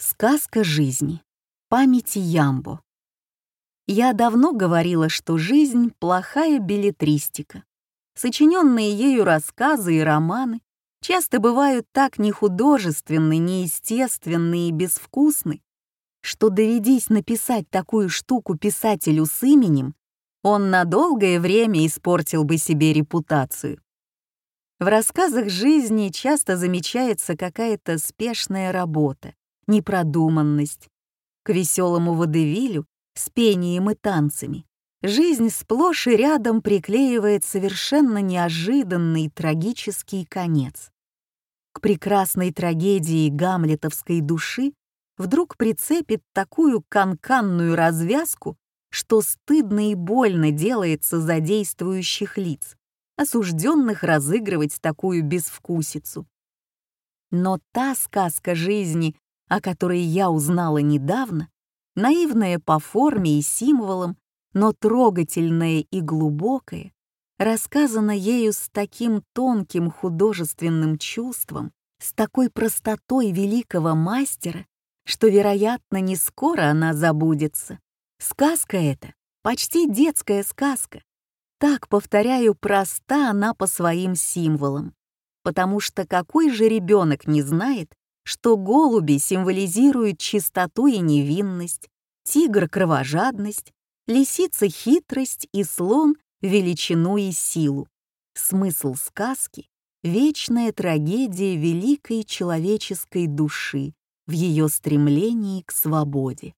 Сказка жизни. Памяти Ямбо. Я давно говорила, что жизнь — плохая билетристика. Сочиненные ею рассказы и романы часто бывают так нехудожественны, неестественны и безвкусны, что доведись написать такую штуку писателю с именем, он на долгое время испортил бы себе репутацию. В рассказах жизни часто замечается какая-то спешная работа, непродуманность. К веселому водевилю с пением и танцами жизнь сплошь и рядом приклеивает совершенно неожиданный трагический конец. К прекрасной трагедии гамлетовской души вдруг прицепит такую канканную развязку, что стыдно и больно делается за действующих лиц, осужденных разыгрывать такую безвкусицу. Но та сказка жизни, о которой я узнала недавно, наивная по форме и символам, но трогательная и глубокая, рассказана ею с таким тонким художественным чувством, с такой простотой великого мастера, что, вероятно, не скоро она забудется. Сказка эта, почти детская сказка. Так, повторяю, проста она по своим символам. Потому что какой же ребенок не знает, что голуби символизируют чистоту и невинность, тигр — кровожадность, лисица — хитрость и слон — величину и силу. Смысл сказки — вечная трагедия великой человеческой души в ее стремлении к свободе.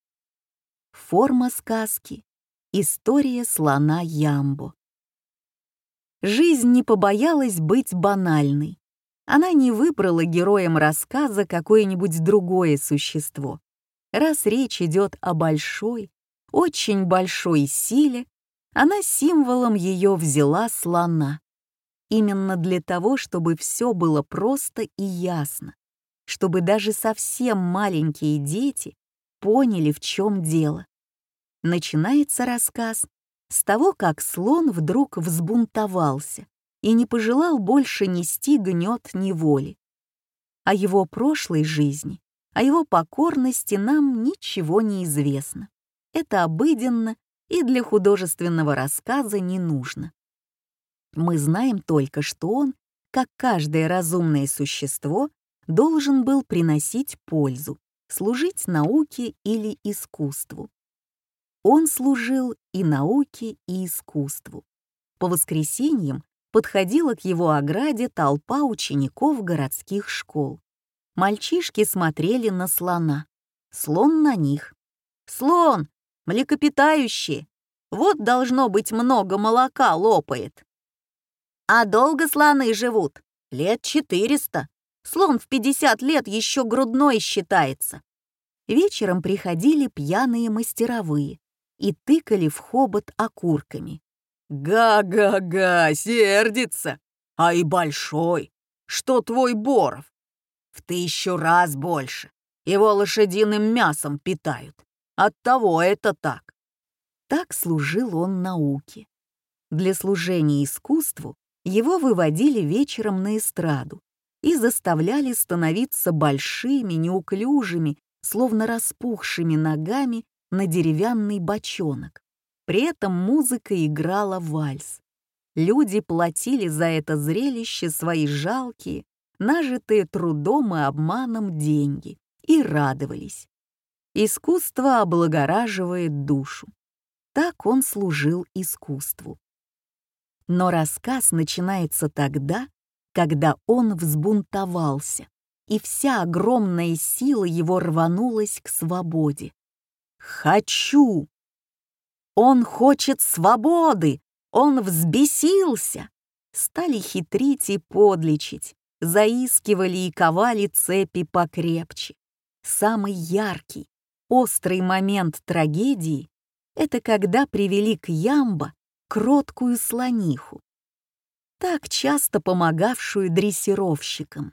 Форма сказки — история слона Ямбо. Жизнь не побоялась быть банальной она не выбрала героем рассказа какое-нибудь другое существо. Раз речь идет о большой, очень большой силе, она символом ее взяла слона. Именно для того, чтобы все было просто и ясно, чтобы даже совсем маленькие дети поняли, в чем дело. Начинается рассказ с того, как слон вдруг взбунтовался и не пожелал больше нести гнет неволи. О его прошлой жизни, о его покорности нам ничего не известно. Это обыденно и для художественного рассказа не нужно. Мы знаем только, что он, как каждое разумное существо, должен был приносить пользу, служить науке или искусству. Он служил и науке, и искусству. По воскресеньям подходила к его ограде толпа учеников городских школ. Мальчишки смотрели на слона, слон на них. «Слон! Млекопитающие! Вот должно быть много молока лопает!» «А долго слоны живут? Лет четыреста. Слон в пятьдесят лет еще грудной считается». Вечером приходили пьяные мастеровые и тыкали в хобот окурками. «Га-га-га, сердится! А и большой! Что твой Боров? В тысячу раз больше! Его лошадиным мясом питают! Оттого это так!» Так служил он науке. Для служения искусству его выводили вечером на эстраду и заставляли становиться большими, неуклюжими, словно распухшими ногами на деревянный бочонок. При этом музыка играла вальс. Люди платили за это зрелище свои жалкие, нажитые трудом и обманом деньги, и радовались. Искусство облагораживает душу. Так он служил искусству. Но рассказ начинается тогда, когда он взбунтовался, и вся огромная сила его рванулась к свободе. «Хочу!» Он хочет свободы! Он взбесился!» Стали хитрить и подлечить, заискивали и ковали цепи покрепче. Самый яркий, острый момент трагедии — это когда привели к Ямбо кроткую слониху, так часто помогавшую дрессировщикам,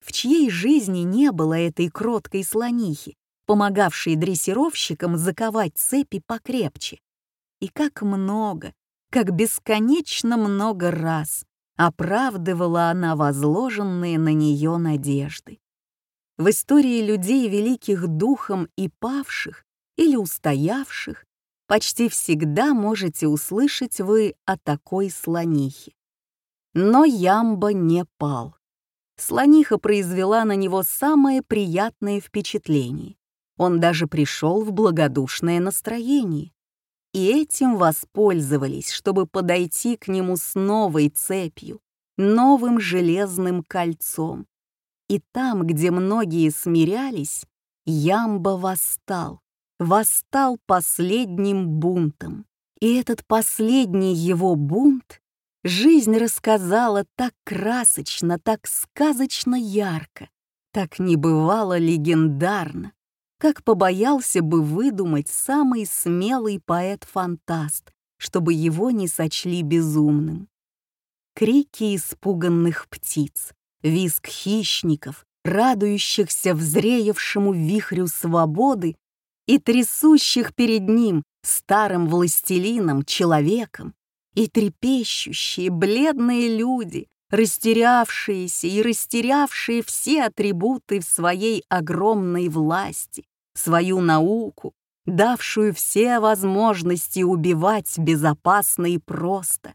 в чьей жизни не было этой кроткой слонихи, помогавшей дрессировщикам заковать цепи покрепче и как много, как бесконечно много раз оправдывала она возложенные на нее надежды. В истории людей великих духом и павших или устоявших почти всегда можете услышать вы о такой слонихе. Но Ямба не пал. Слониха произвела на него самое приятное впечатление. Он даже пришел в благодушное настроение. И этим воспользовались, чтобы подойти к нему с новой цепью, новым железным кольцом. И там, где многие смирялись, Ямба восстал, восстал последним бунтом. И этот последний его бунт жизнь рассказала так красочно, так сказочно ярко, так небывало легендарно, как побоялся бы выдумать самый смелый поэт-фантаст, чтобы его не сочли безумным. Крики испуганных птиц, визг хищников, радующихся взреевшему вихрю свободы и трясущих перед ним старым властелином, человеком, и трепещущие, бледные люди, растерявшиеся и растерявшие все атрибуты в своей огромной власти, свою науку, давшую все возможности убивать безопасно и просто.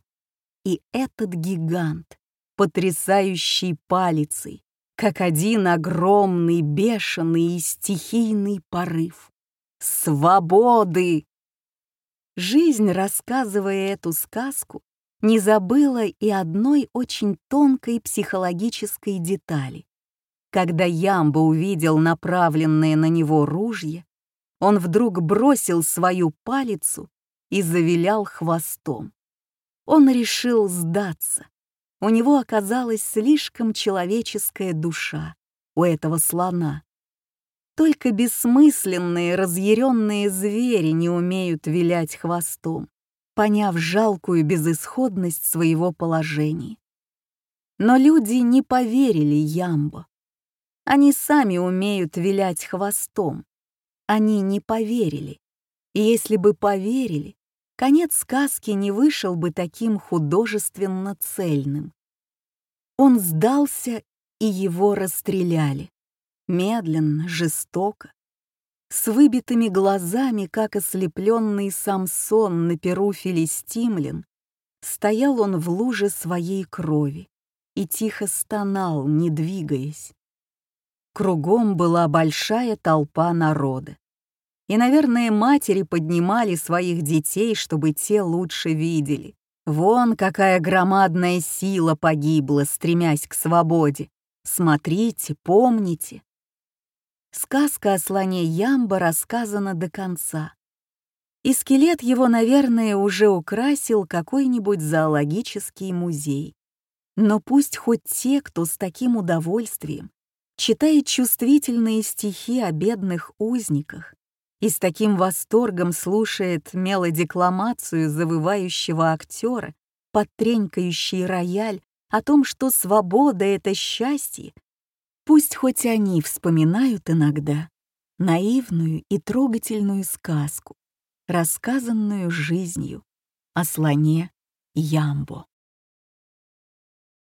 И этот гигант, потрясающий палицей, как один огромный, бешеный и стихийный порыв. Свободы! Жизнь, рассказывая эту сказку, не забыла и одной очень тонкой психологической детали. Когда Ямба увидел направленное на него ружье, он вдруг бросил свою палицу и завилял хвостом. Он решил сдаться. У него оказалась слишком человеческая душа, у этого слона. Только бессмысленные, разъяренные звери не умеют вилять хвостом, поняв жалкую безысходность своего положения. Но люди не поверили Ямбо. Они сами умеют вилять хвостом. Они не поверили. И если бы поверили, конец сказки не вышел бы таким художественно цельным. Он сдался, и его расстреляли. Медленно, жестоко. С выбитыми глазами, как ослепленный Самсон на перу филистимлян, стоял он в луже своей крови и тихо стонал, не двигаясь. Кругом была большая толпа народа. И, наверное, матери поднимали своих детей, чтобы те лучше видели. Вон какая громадная сила погибла, стремясь к свободе. Смотрите, помните. Сказка о слоне Ямба рассказана до конца. И скелет его, наверное, уже украсил какой-нибудь зоологический музей. Но пусть хоть те, кто с таким удовольствием читает чувствительные стихи о бедных узниках и с таким восторгом слушает мелодекламацию завывающего актера, подтренькающий рояль о том, что свобода — это счастье, пусть хоть они вспоминают иногда наивную и трогательную сказку, рассказанную жизнью о слоне Ямбо.